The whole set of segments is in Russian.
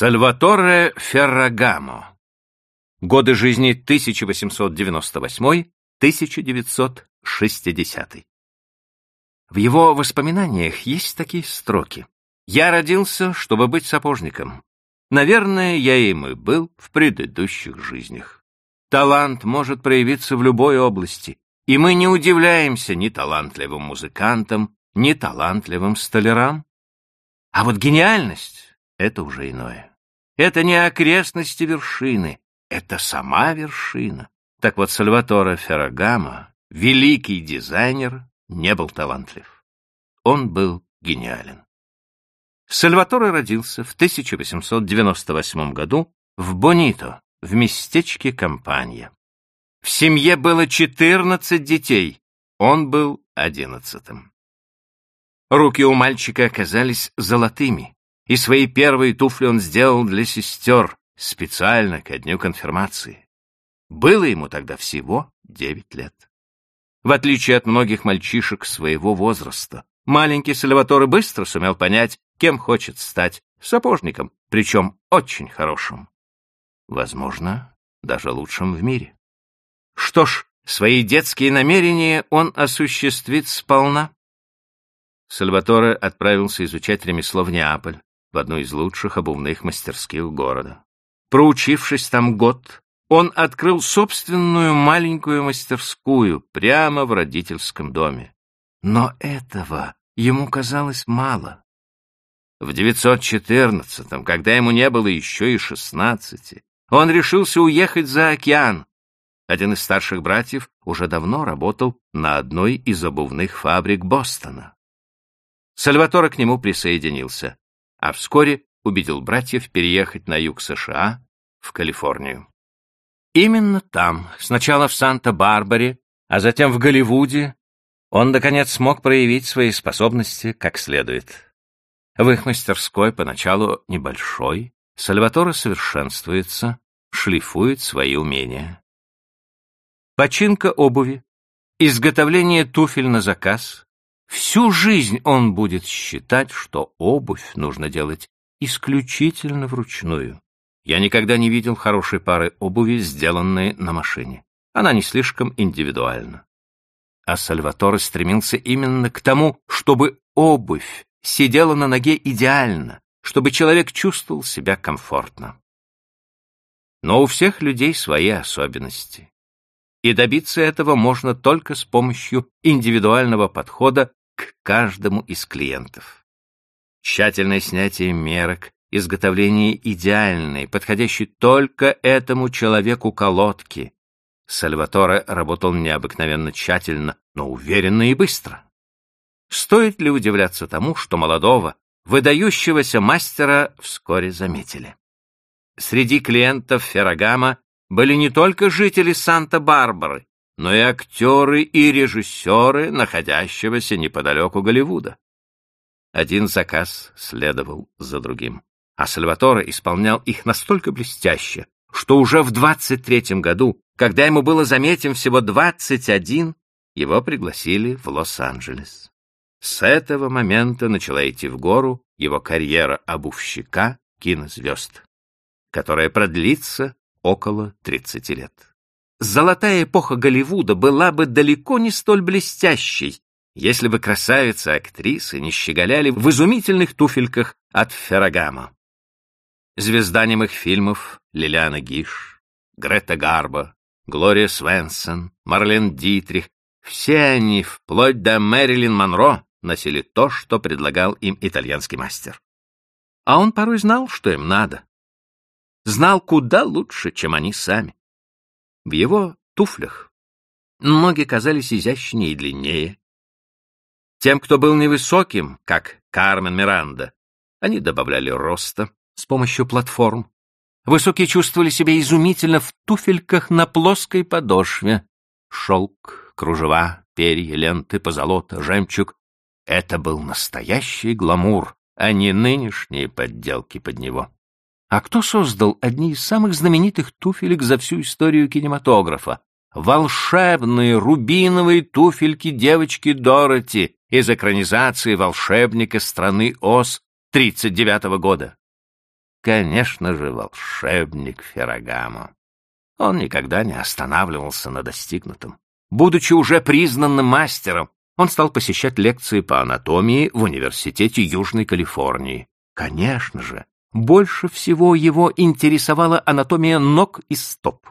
Сальваторе Феррагамо. Годы жизни 1898-1960. В его воспоминаниях есть такие строки. «Я родился, чтобы быть сапожником. Наверное, я им и был в предыдущих жизнях. Талант может проявиться в любой области, и мы не удивляемся ни талантливым музыкантам, ни талантливым столярам. А вот гениальность это уже иное. Это не окрестности вершины, это сама вершина. Так вот, Сальваторе Феррагамо, великий дизайнер, не был талантлив. Он был гениален. Сальваторе родился в 1898 году в Бонито, в местечке Кампанья. В семье было 14 детей, он был одиннадцатым. Руки у мальчика оказались золотыми и свои первые туфли он сделал для сестер, специально ко дню конфирмации. Было ему тогда всего девять лет. В отличие от многих мальчишек своего возраста, маленький Сальваторе быстро сумел понять, кем хочет стать сапожником, причем очень хорошим. Возможно, даже лучшим в мире. Что ж, свои детские намерения он осуществит сполна. Сальваторе отправился изучать ремесло в Неаполь, в одну из лучших обувных мастерских города. Проучившись там год, он открыл собственную маленькую мастерскую прямо в родительском доме. Но этого ему казалось мало. В 914-м, когда ему не было еще и шестнадцати, он решился уехать за океан. Один из старших братьев уже давно работал на одной из обувных фабрик Бостона. Сальваторе к нему присоединился а вскоре убедил братьев переехать на юг США, в Калифорнию. Именно там, сначала в Санта-Барбаре, а затем в Голливуде, он, наконец, смог проявить свои способности как следует. В их мастерской, поначалу небольшой, Сальваторе совершенствуется, шлифует свои умения. Починка обуви, изготовление туфель на заказ, Всю жизнь он будет считать, что обувь нужно делать исключительно вручную. Я никогда не видел хорошей пары обуви, сделанной на машине. Она не слишком индивидуальна. А Сальваторе стремился именно к тому, чтобы обувь сидела на ноге идеально, чтобы человек чувствовал себя комфортно. Но у всех людей свои особенности. И добиться этого можно только с помощью индивидуального подхода к каждому из клиентов. Тщательное снятие мерок, изготовление идеальной, подходящей только этому человеку колодки. Сальваторе работал необыкновенно тщательно, но уверенно и быстро. Стоит ли удивляться тому, что молодого, выдающегося мастера вскоре заметили? Среди клиентов Феррагама были не только жители Санта-Барбары, но и актеры и режиссеры, находящегося неподалеку Голливуда. Один заказ следовал за другим, а Сальваторе исполнял их настолько блестяще, что уже в 23-м году, когда ему было заметен всего 21, его пригласили в Лос-Анджелес. С этого момента начала идти в гору его карьера обувщика кинозвезд, которая продлится около 30 лет золотая эпоха Голливуда была бы далеко не столь блестящей, если бы красавицы-актрисы не щеголяли в изумительных туфельках от Феррагама. Звезда немых фильмов Лилиана Гиш, Грета Гарбо, Глория Свенсон, Марлен Дитрих — все они, вплоть до Мэрилин Монро, носили то, что предлагал им итальянский мастер. А он порой знал, что им надо. Знал куда лучше, чем они сами. В его туфлях ноги казались изящнее и длиннее. Тем, кто был невысоким, как Кармен Миранда, они добавляли роста с помощью платформ. Высокие чувствовали себя изумительно в туфельках на плоской подошве. Шелк, кружева, перья, ленты, позолота, жемчуг — это был настоящий гламур, а не нынешние подделки под него. А кто создал одни из самых знаменитых туфелек за всю историю кинематографа? Волшебные рубиновые туфельки девочки Дороти из экранизации «Волшебника страны Оз» 39 -го года. конечно же, волшебник Феррагамо. Он никогда не останавливался на достигнутом. Будучи уже признанным мастером, он стал посещать лекции по анатомии в Университете Южной Калифорнии. Конечно же, больше всего его интересовала анатомия ног и стоп.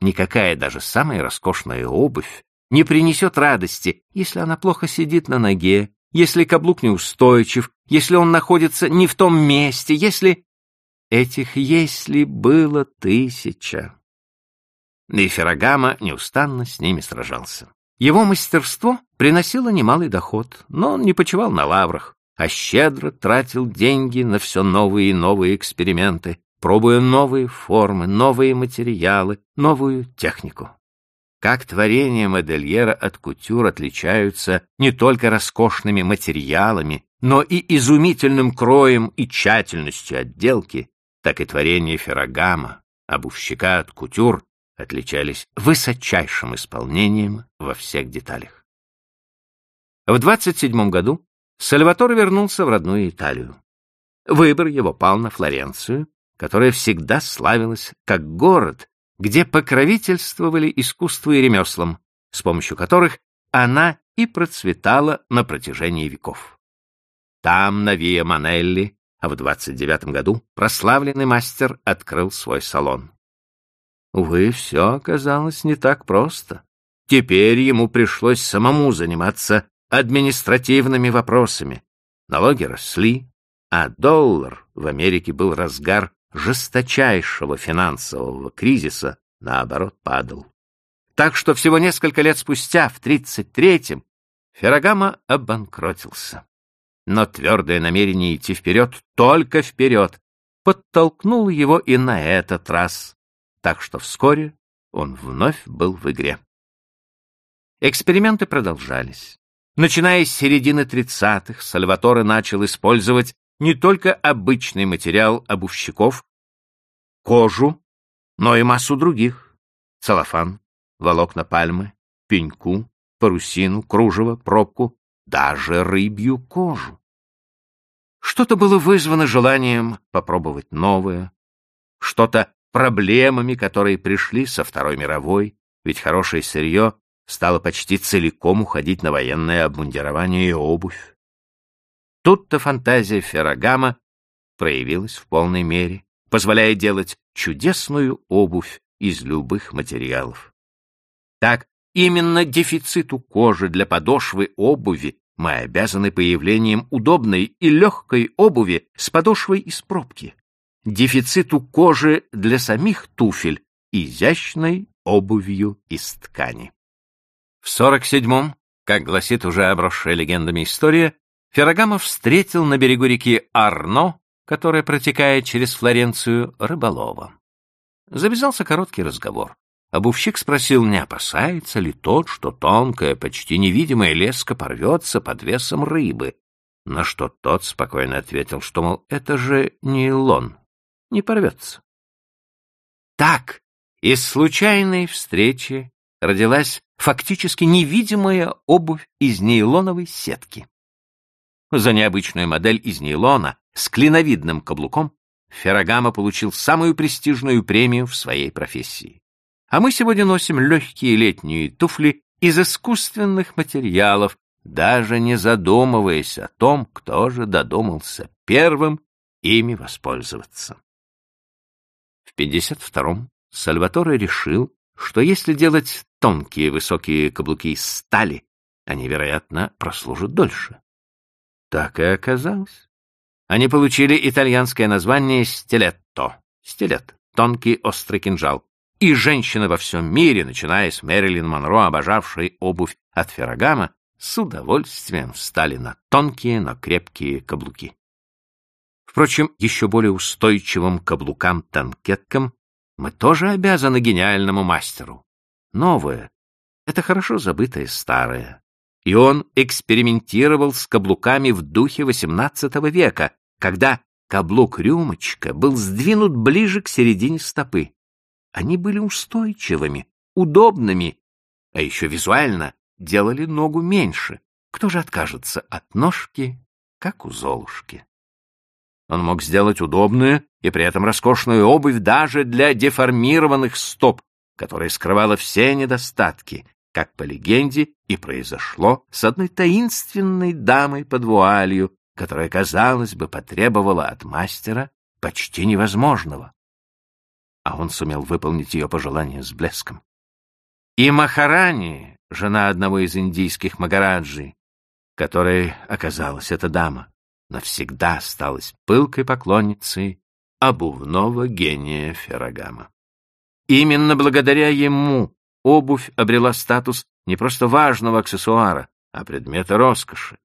Никакая даже самая роскошная обувь не принесет радости, если она плохо сидит на ноге, если каблук неустойчив, если он находится не в том месте, если... Этих «если» было тысяча. И Феррагама неустанно с ними сражался. Его мастерство приносило немалый доход, но он не почивал на лаврах, а щедро тратил деньги на все новые и новые эксперименты, пробуя новые формы, новые материалы, новую технику. Как творения модельера от кутюр отличаются не только роскошными материалами, но и изумительным кроем и тщательностью отделки, так и творения Феррагама, обувщика от кутюр, отличались высочайшим исполнением во всех деталях. В 27 году Сальваторе вернулся в родную Италию. Выбор его пал на Флоренцию, которая всегда славилась как город, где покровительствовали искусству и ремеслам, с помощью которых она и процветала на протяжении веков. Там, на Виа Манелли, а в 29 году прославленный мастер открыл свой салон. Увы, все оказалось не так просто. Теперь ему пришлось самому заниматься административными вопросами. Налоги росли, а доллар в Америке был разгар жесточайшего финансового кризиса, наоборот, падал. Так что всего несколько лет спустя, в 33-м, Феррагама обанкротился. Но твердое намерение идти вперед, только вперед, подтолкнуло его и на этот раз, так что вскоре он вновь был в игре. Эксперименты продолжались. Начиная с середины 30-х, Сальваторе начал использовать не только обычный материал обувщиков, кожу, но и массу других — целлофан, волокна пальмы, пеньку, парусину, кружево, пробку, даже рыбью кожу. Что-то было вызвано желанием попробовать новое, что-то проблемами, которые пришли со Второй мировой, ведь хорошее сырье стало почти целиком уходить на военное обмундирование и обувь. Тут-то фантазия Феррагама проявилась в полной мере, позволяя делать чудесную обувь из любых материалов. Так, именно дефициту кожи для подошвы обуви мы обязаны появлением удобной и легкой обуви с подошвой из пробки, дефициту кожи для самих туфель изящной обувью из ткани. В 47-м, как гласит уже обросшая легендами история, Феррагамов встретил на берегу реки Арно, которая протекает через Флоренцию, рыболова. Завязался короткий разговор. Обувщик спросил, не опасается ли тот, что тонкая, почти невидимая леска порвется под весом рыбы, на что тот спокойно ответил, что, мол, это же нейлон, не порвется. Так, из случайной встречи родилась фактически невидимая обувь из нейлоновой сетки. За необычную модель из нейлона с клиновидным каблуком Феррагама получил самую престижную премию в своей профессии. А мы сегодня носим легкие летние туфли из искусственных материалов, даже не задумываясь о том, кто же додумался первым ими воспользоваться. В 52-м Сальваторе решил, что если делать тонкие высокие каблуки из стали, они, вероятно, прослужат дольше. Так и оказалось. Они получили итальянское название «стилетто» — стилет, тонкий острый кинжал. И женщины во всем мире, начиная с Мэрилин Монро, обожавшей обувь от Феррагама, с удовольствием встали на тонкие, но крепкие каблуки. Впрочем, еще более устойчивым каблукам-танкеткам мы тоже обязаны гениальному мастеру. Новое — это хорошо забытое старое и он экспериментировал с каблуками в духе XVIII века, когда каблук-рюмочка был сдвинут ближе к середине стопы. Они были устойчивыми, удобными, а еще визуально делали ногу меньше. Кто же откажется от ножки, как у Золушки? Он мог сделать удобную и при этом роскошную обувь даже для деформированных стоп, которая скрывала все недостатки, как по легенде и произошло с одной таинственной дамой под вуалью, которая, казалось бы, потребовала от мастера почти невозможного. А он сумел выполнить ее пожелание с блеском. И Махарани, жена одного из индийских магараджи, которой оказалась эта дама, навсегда осталась пылкой поклонницей обувного гения Феррагама. Именно благодаря ему обувь обрела статус не просто важного аксессуара, а предмета роскоши.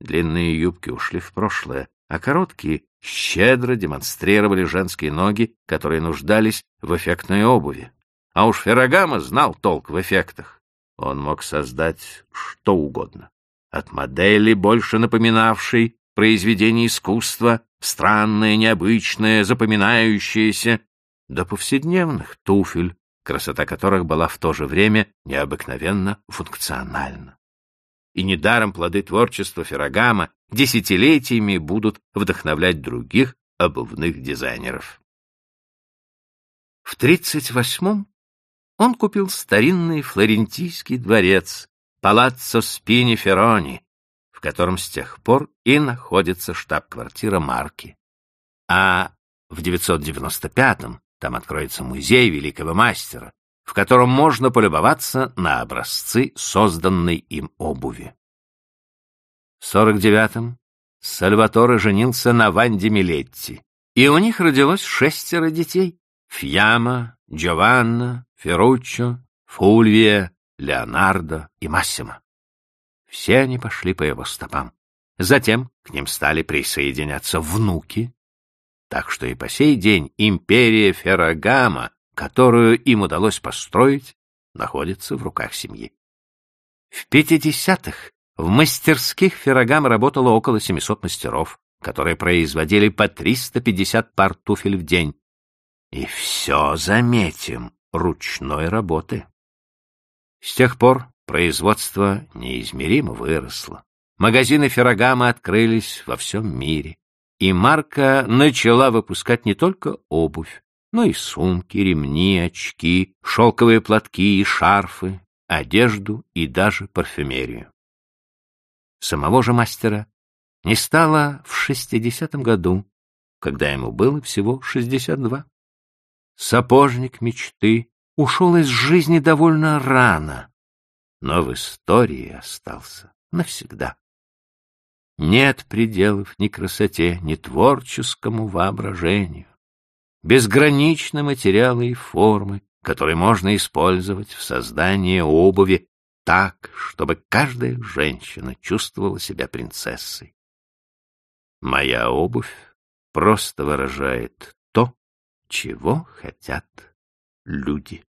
Длинные юбки ушли в прошлое, а короткие щедро демонстрировали женские ноги, которые нуждались в эффектной обуви. А уж Феррагама знал толк в эффектах. Он мог создать что угодно. От модели, больше напоминавшей произведение искусства, странное, необычное, запоминающееся, до повседневных туфель, красота которых была в то же время необыкновенно функциональна. И недаром плоды творчества Феррагама десятилетиями будут вдохновлять других обувных дизайнеров. В 38-м он купил старинный флорентийский дворец Палаццо Спини Феррони, в котором с тех пор и находится штаб-квартира марки. А в 995-м там откроется музей великого мастера, в котором можно полюбоваться на образцы созданной им обуви. В 49-м Сальваторе женился на Ванде Милетти, и у них родилось шестеро детей — Фьяма, Джованна, Ферруччо, Фульвия, Леонардо и Массимо. Все они пошли по его стопам. Затем к ним стали присоединяться внуки, так что и по сей день империя Феррагама, которую им удалось построить, находится в руках семьи. В 50-х в мастерских Феррагама работало около 700 мастеров, которые производили по 350 пар туфель в день. И все, заметим, ручной работы. С тех пор производство неизмеримо выросло. Магазины Феррагама открылись во всем мире, и марка начала выпускать не только обувь, но и сумки, ремни, очки, шелковые платки и шарфы, одежду и даже парфюмерию. Самого же мастера не стало в шестидесятом году, когда ему было всего шестьдесят два. Сапожник мечты ушел из жизни довольно рано, но в истории остался навсегда. Нет пределов ни красоте, ни творческому воображению. Безграничны материалы и формы, которые можно использовать в создании обуви так, чтобы каждая женщина чувствовала себя принцессой. Моя обувь просто выражает то, чего хотят люди.